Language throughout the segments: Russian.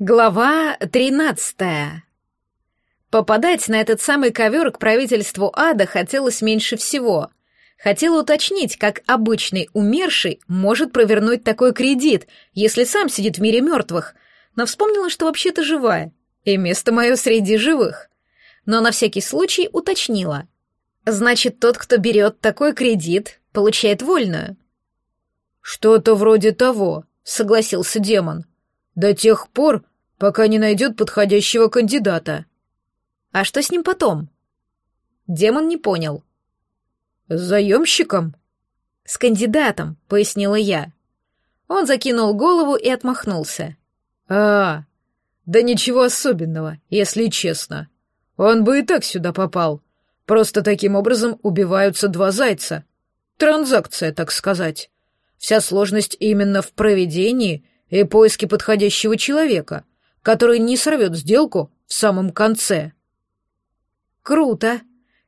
Глава тринадцатая. Попадать на этот самый ковер к правительству ада хотелось меньше всего. Хотела уточнить, как обычный умерший может провернуть такой кредит, если сам сидит в мире мертвых, но вспомнила, что вообще-то живая, и место мое среди живых. Но на всякий случай уточнила. Значит, тот, кто берет такой кредит, получает вольную. «Что-то вроде того», — согласился демон. «До тех пор, пока не найдет подходящего кандидата. А что с ним потом? Демон не понял. С заемщиком? С кандидатом, пояснила я. Он закинул голову и отмахнулся. А, да ничего особенного, если честно. Он бы и так сюда попал. Просто таким образом убиваются два зайца. Транзакция, так сказать. Вся сложность именно в проведении и поиске подходящего человека — который не сорвет сделку в самом конце. Круто.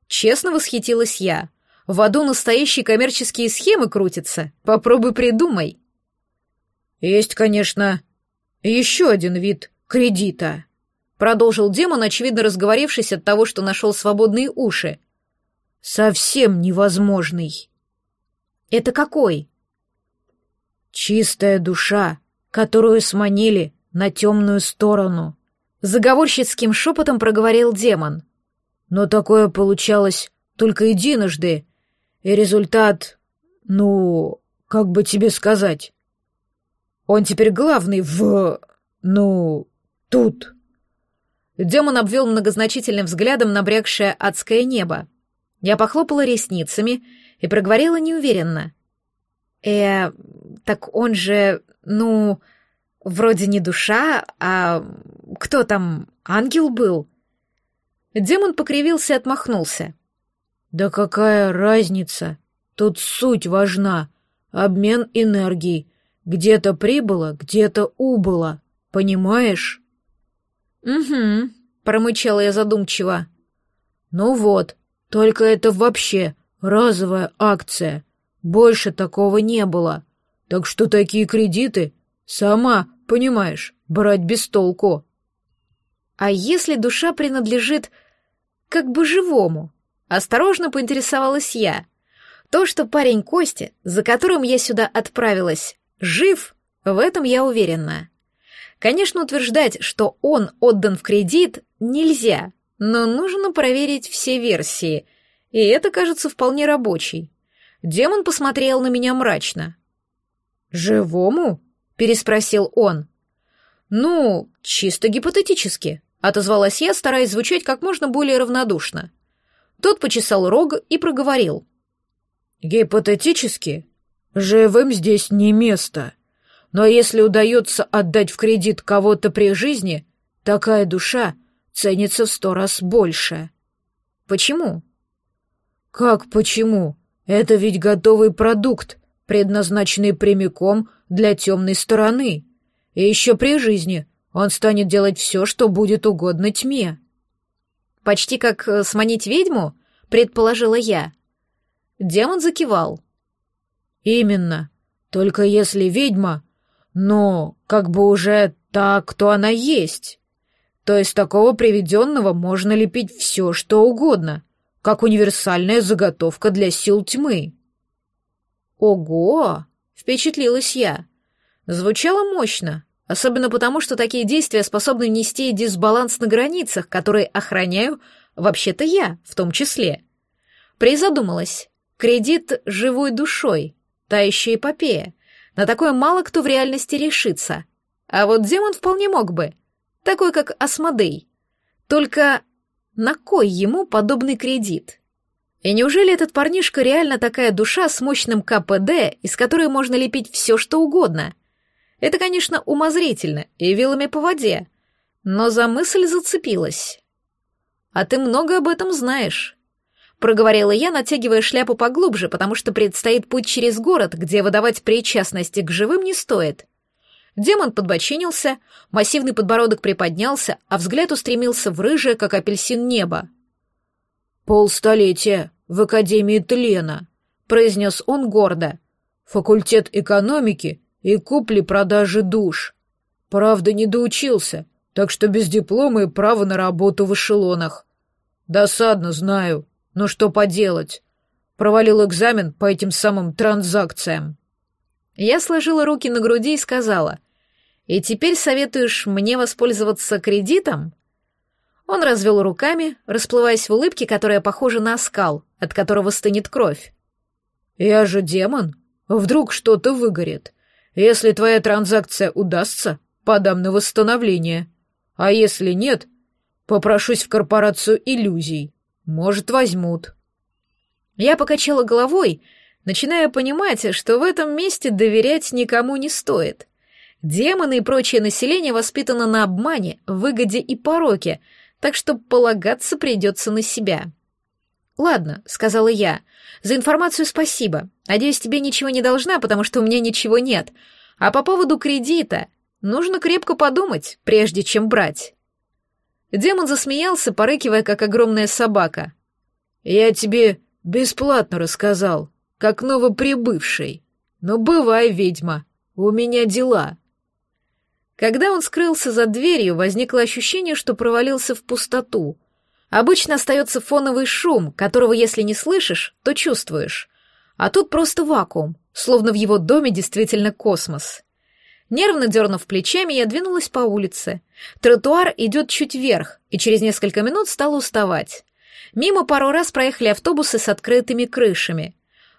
Честно восхитилась я. В аду настоящие коммерческие схемы крутятся. Попробуй придумай. Есть, конечно, еще один вид кредита. Продолжил демон, очевидно разговорившись от того, что нашел свободные уши. Совсем невозможный. Это какой? Чистая душа, которую сманили на темную сторону. Заговорщицким шепотом проговорил демон. Но такое получалось только единожды, и результат, ну, как бы тебе сказать, он теперь главный в... ну, тут. Демон обвел многозначительным взглядом набрякшее адское небо. Я похлопала ресницами и проговорила неуверенно. «Э, так он же, ну, Вроде не душа, а кто там, ангел был? Демон покривился и отмахнулся. Да какая разница? Тут суть важна. Обмен энергией. Где-то прибыло, где-то убыло. Понимаешь? Угу, промычала я задумчиво. Ну вот, только это вообще разовая акция. Больше такого не было. Так что такие кредиты Сама, понимаешь, брать без толку. А если душа принадлежит как бы живому? Осторожно поинтересовалась я. То, что парень Кости, за которым я сюда отправилась, жив, в этом я уверена. Конечно, утверждать, что он отдан в кредит, нельзя, но нужно проверить все версии, и это кажется вполне рабочей. Демон посмотрел на меня мрачно. «Живому?» переспросил он. «Ну, чисто гипотетически», — отозвалась я, стараясь звучать как можно более равнодушно. Тот почесал рог и проговорил. «Гипотетически? Живым здесь не место. Но если удается отдать в кредит кого-то при жизни, такая душа ценится в сто раз больше». «Почему?» «Как почему? Это ведь готовый продукт, предназначенный прямиком для темной стороны. И еще при жизни он станет делать все, что будет угодно тьме. «Почти как э, сманить ведьму?» — предположила я. Демон закивал. «Именно. Только если ведьма, но как бы уже та, кто она есть. То есть такого приведенного можно лепить все, что угодно, как универсальная заготовка для сил тьмы». «Ого!» Впечатлилась я. Звучало мощно, особенно потому, что такие действия способны внести дисбаланс на границах, которые охраняю вообще-то я, в том числе. Призадумалась. Кредит живой душой, та еще эпопея. На такое мало кто в реальности решится. А вот демон вполне мог бы. Такой, как Асмодей. Только на кой ему подобный кредит? И неужели этот парнишка реально такая душа с мощным КПД, из которой можно лепить все, что угодно? Это, конечно, умозрительно и вилами по воде, но за мысль зацепилась. «А ты много об этом знаешь», — проговорила я, натягивая шляпу поглубже, потому что предстоит путь через город, где выдавать причастности к живым не стоит. Демон подбочинился, массивный подбородок приподнялся, а взгляд устремился в рыжее, как апельсин, небо. «Полстолетия в Академии Тлена», — произнес он гордо. «Факультет экономики и купли-продажи душ. Правда, не доучился, так что без диплома и права на работу в эшелонах. Досадно, знаю, но что поделать? Провалил экзамен по этим самым транзакциям. Я сложила руки на груди и сказала, «И теперь советуешь мне воспользоваться кредитом?» Он развел руками, расплываясь в улыбке, которая похожа на оскал, от которого стынет кровь. «Я же демон. Вдруг что-то выгорит. Если твоя транзакция удастся, подам на восстановление. А если нет, попрошусь в корпорацию иллюзий. Может, возьмут». Я покачала головой, начиная понимать, что в этом месте доверять никому не стоит. Демоны и прочее население воспитано на обмане, выгоде и пороке, так что полагаться придется на себя. «Ладно», — сказала я, — «за информацию спасибо. Надеюсь, тебе ничего не должна, потому что у меня ничего нет. А по поводу кредита нужно крепко подумать, прежде чем брать». Демон засмеялся, порыкивая, как огромная собака. «Я тебе бесплатно рассказал, как новоприбывший. Но бывай, ведьма, у меня дела». Когда он скрылся за дверью, возникло ощущение, что провалился в пустоту. Обычно остается фоновый шум, которого, если не слышишь, то чувствуешь. А тут просто вакуум, словно в его доме действительно космос. Нервно дернув плечами, я двинулась по улице. Тротуар идет чуть вверх, и через несколько минут стала уставать. Мимо пару раз проехали автобусы с открытыми крышами.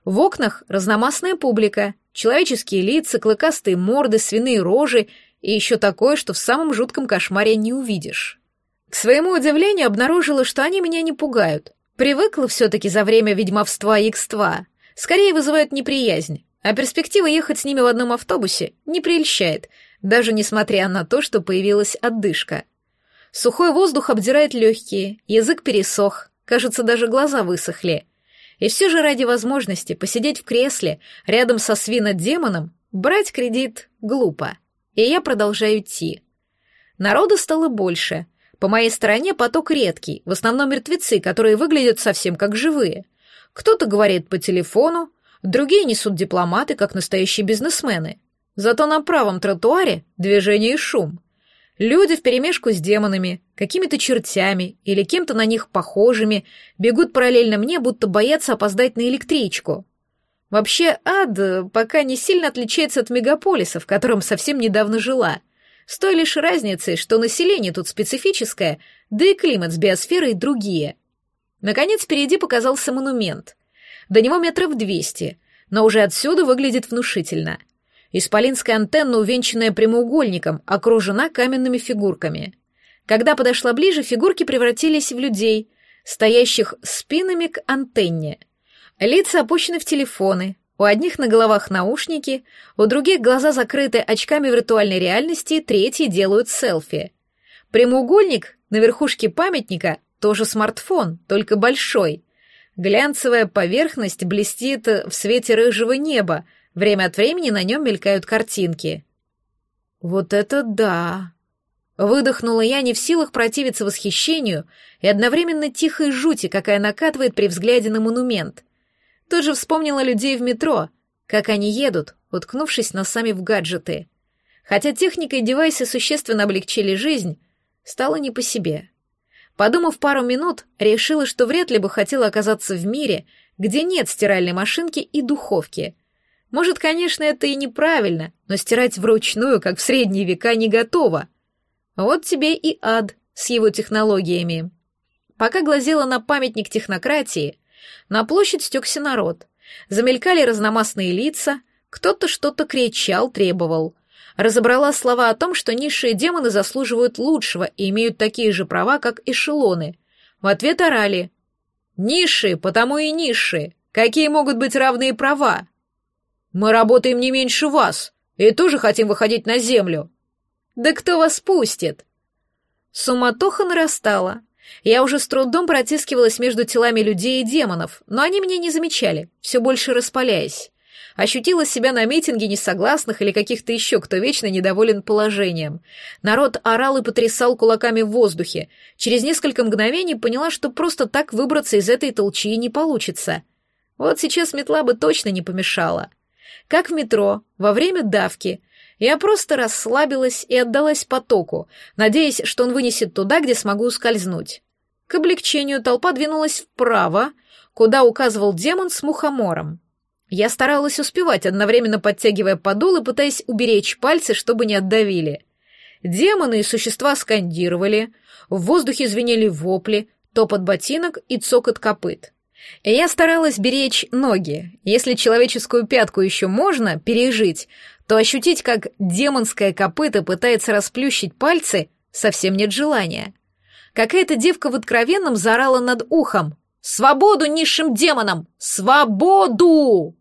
В окнах разномастная публика, человеческие лица, клыкастые морды, свиные рожи и еще такое, что в самом жутком кошмаре не увидишь. К своему удивлению обнаружила, что они меня не пугают. Привыкла все-таки за время ведьмовства и икства. Скорее вызывают неприязнь, а перспектива ехать с ними в одном автобусе не прельщает, даже несмотря на то, что появилась отдышка. Сухой воздух обдирает легкие, язык пересох, кажется, даже глаза высохли. И все же ради возможности посидеть в кресле рядом со свинодемоном брать кредит глупо и я продолжаю идти. Народу стало больше. По моей стороне поток редкий, в основном мертвецы, которые выглядят совсем как живые. Кто-то говорит по телефону, другие несут дипломаты, как настоящие бизнесмены. Зато на правом тротуаре движение и шум. Люди вперемешку с демонами, какими-то чертями или кем-то на них похожими бегут параллельно мне, будто боятся опоздать на электричку. Вообще, ад пока не сильно отличается от мегаполиса, в котором совсем недавно жила. С той лишь разницей, что население тут специфическое, да и климат с биосферой другие. Наконец, впереди показался монумент. До него метров двести, но уже отсюда выглядит внушительно. Исполинская антенна, увенчанная прямоугольником, окружена каменными фигурками. Когда подошла ближе, фигурки превратились в людей, стоящих спинами к антенне — Лица опущены в телефоны, у одних на головах наушники, у других глаза закрыты очками виртуальной реальности, третьи делают селфи. Прямоугольник на верхушке памятника тоже смартфон, только большой. Глянцевая поверхность блестит в свете рыжего неба, время от времени на нем мелькают картинки. «Вот это да!» Выдохнула я, не в силах противиться восхищению и одновременно тихой жути, какая накатывает при взгляде на монумент. Тут же вспомнила людей в метро, как они едут, уткнувшись носами в гаджеты. Хотя техника и девайсы существенно облегчили жизнь, стало не по себе. Подумав пару минут, решила, что вряд ли бы хотела оказаться в мире, где нет стиральной машинки и духовки. Может, конечно, это и неправильно, но стирать вручную, как в средние века, не готова. Вот тебе и ад с его технологиями. Пока глазела на памятник технократии, на площадь стекся народ. Замелькали разномастные лица, кто-то что-то кричал, требовал. Разобрала слова о том, что низшие демоны заслуживают лучшего и имеют такие же права, как эшелоны. В ответ орали. «Низшие, потому и низшие. Какие могут быть равные права?» «Мы работаем не меньше вас и тоже хотим выходить на землю». «Да кто вас пустит?» Суматоха нарастала. Я уже с трудом протискивалась между телами людей и демонов, но они меня не замечали, все больше распаляясь. Ощутила себя на митинге несогласных или каких-то еще, кто вечно недоволен положением. Народ орал и потрясал кулаками в воздухе. Через несколько мгновений поняла, что просто так выбраться из этой толчии не получится. Вот сейчас метла бы точно не помешала. Как в метро, во время давки. Я просто расслабилась и отдалась потоку, надеясь, что он вынесет туда, где смогу ускользнуть. К облегчению толпа двинулась вправо, куда указывал демон с мухомором. Я старалась успевать, одновременно подтягивая подол и пытаясь уберечь пальцы, чтобы не отдавили. Демоны и существа скандировали, в воздухе звенели вопли, топот ботинок и цокот копыт. Я старалась беречь ноги. Если человеческую пятку еще можно пережить, то ощутить, как демонское копыто пытается расплющить пальцы, совсем нет желания. Какая-то девка в откровенном заорала над ухом. «Свободу низшим демонам! Свободу!»